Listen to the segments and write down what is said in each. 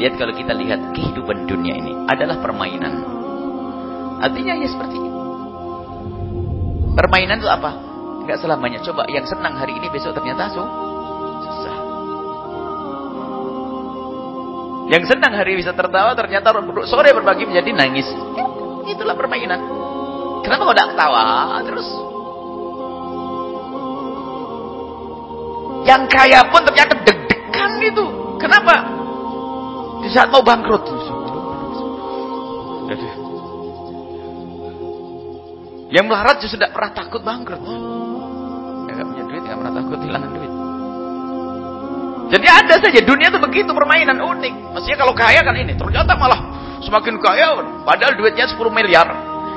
Lihat kalau kita lihat kehidupan dunia ini adalah permainan. Artinya ya seperti ini. Permainan itu apa? Enggak selamanya. Coba yang senang hari ini besok ternyata su susah. Yang senang hari bisa tertawa ternyata sore berbagi menjadi nangis. Ya, itulah permainan. Kenapa kau tidak ketawa terus? Yang kaya pun ternyata deg-degan itu. Kenapa? Saat mau bangkrut. Yang melarat justru tidak pernah takut bangkrut. Yang gak punya duit, gak pernah takut kehilangan duit. Jadi ada saja dunia itu begitu permainan unik. Maksudnya kalau kaya kan ini, ternyata malah semakin kaya, padahal duitnya 10 miliar.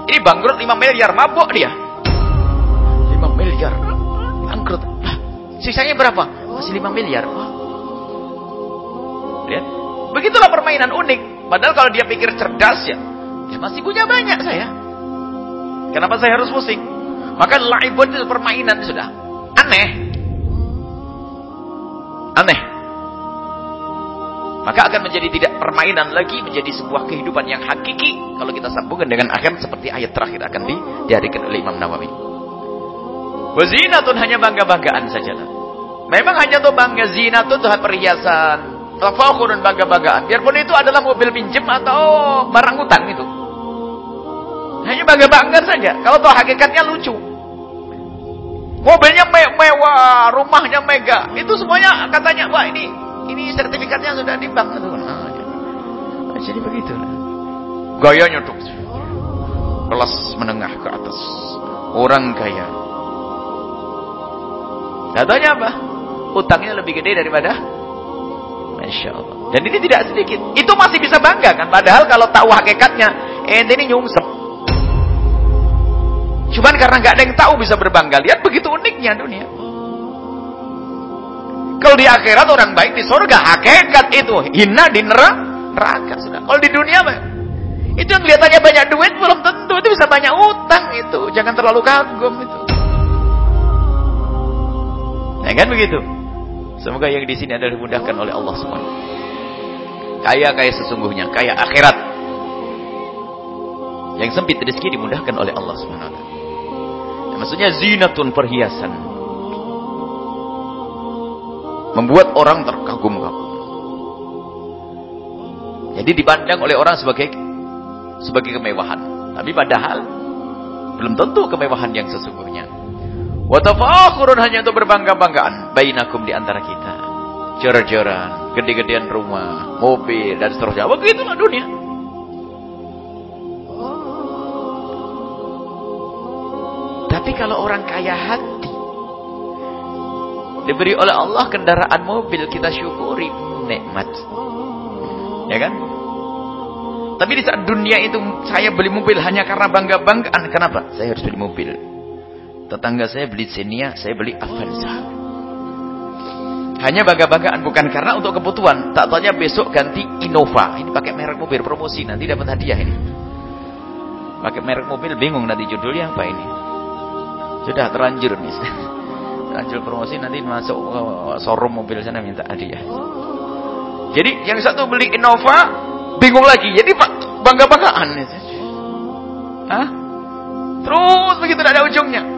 Ini bangkrut 5 miliar, mabuk dia. 5 miliar, bangkrut. sisanya berapa? Masih 5 miliar. Lihat, Begitulah permainan unik. Padahal kalau dia pikir cerdas ya, dia masih punya banyak saya. Kenapa saya harus pusing? Maka laibun itu permainan sudah aneh. Aneh. Maka akan menjadi tidak permainan lagi, menjadi sebuah kehidupan yang hakiki. Kalau kita sambungkan dengan akhir seperti ayat terakhir akan di, oleh Imam Nawawi. Wazinatun hanya bangga-banggaan saja. Memang hanya tuh bangga zinatun tuh perhiasan, Tafakhur dan bangga-banggaan. Biarpun itu adalah mobil pinjem atau barang utang itu. Hanya bangga-bangga saja. Kalau tahu hakikatnya lucu. Mobilnya me mewah, rumahnya mega. Itu semuanya katanya, wah ini ini sertifikatnya sudah di bank. Nah, jadi begitu. Gayanya tuh. Kelas menengah ke atas. Orang kaya. Katanya apa? Utangnya lebih gede daripada Masya Allah. Dan ini tidak sedikit. Itu masih bisa bangga kan. Padahal kalau tahu hakikatnya, ente ini nyungsep. Cuman karena nggak ada yang tahu bisa berbangga. Lihat begitu uniknya dunia. Kalau di akhirat orang baik di surga, hakikat itu hina di neraka sudah. Kalau di dunia apa? Itu yang kelihatannya banyak duit belum tentu itu bisa banyak utang itu. Jangan terlalu kagum itu. Ya kan begitu? Semoga yang di sini adalah dimudahkan oleh Allah SWT. Kaya kaya sesungguhnya, kaya akhirat. Yang sempit rezeki dimudahkan oleh Allah SWT. Ya, maksudnya zinatun perhiasan. Membuat orang terkagum-kagum. Jadi dipandang oleh orang sebagai sebagai kemewahan. Tapi padahal belum tentu kemewahan yang sesungguhnya. Watafakhurun hanya untuk berbangga-banggaan bainakum di antara kita. Jor-joran, gede-gedean rumah, mobil dan seterusnya. Begitulah dunia. Tapi kalau orang kaya hati diberi oleh Allah kendaraan mobil kita syukuri nikmat. Ya kan? Tapi di saat dunia itu saya beli mobil hanya karena bangga-banggaan. Kenapa? Saya harus beli mobil. Tetangga saya beli Xenia, saya beli Avanza. Hanya bangga-banggaan bukan karena untuk kebutuhan. Tak tanya besok ganti Innova. Ini pakai merek mobil promosi nanti dapat hadiah ini. Pakai merek mobil bingung nanti judulnya apa ini. Sudah terlanjur nih. Terlanjur promosi nanti masuk showroom mobil sana minta hadiah. Jadi yang satu beli Innova bingung lagi. Jadi bangga-banggaan. Hah? Terus begitu tidak ada ujungnya.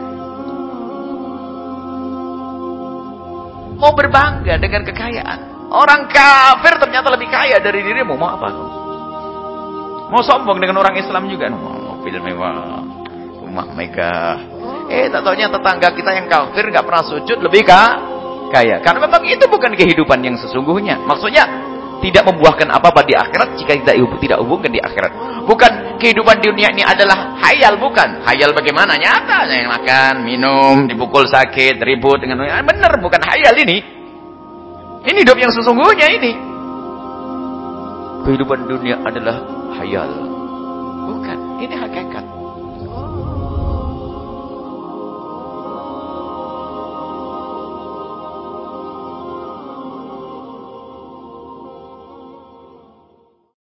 Mau berbangga dengan kekayaan. Orang kafir ternyata lebih kaya dari dirimu. Mau apa? Mau sombong dengan orang Islam juga. Mau mobil mewah. Rumah megah. Eh, tak tahunya tetangga kita yang kafir nggak pernah sujud lebih kaya. Karena memang itu bukan kehidupan yang sesungguhnya. Maksudnya tidak membuahkan apa-apa di akhirat jika tidak tidak hubungkan di akhirat. Bukan kehidupan dunia ini adalah hayal, bukan. Hayal bagaimana? Nyata. Yang makan, minum, dipukul sakit, ribut dengan benar, bukan hayal ini. Ini hidup yang sesungguhnya ini. Kehidupan dunia adalah hayal. Bukan, ini hakikat.